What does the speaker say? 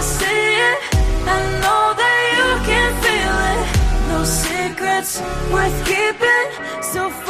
I see it. I know that you can feel it. No secrets worth keeping. So.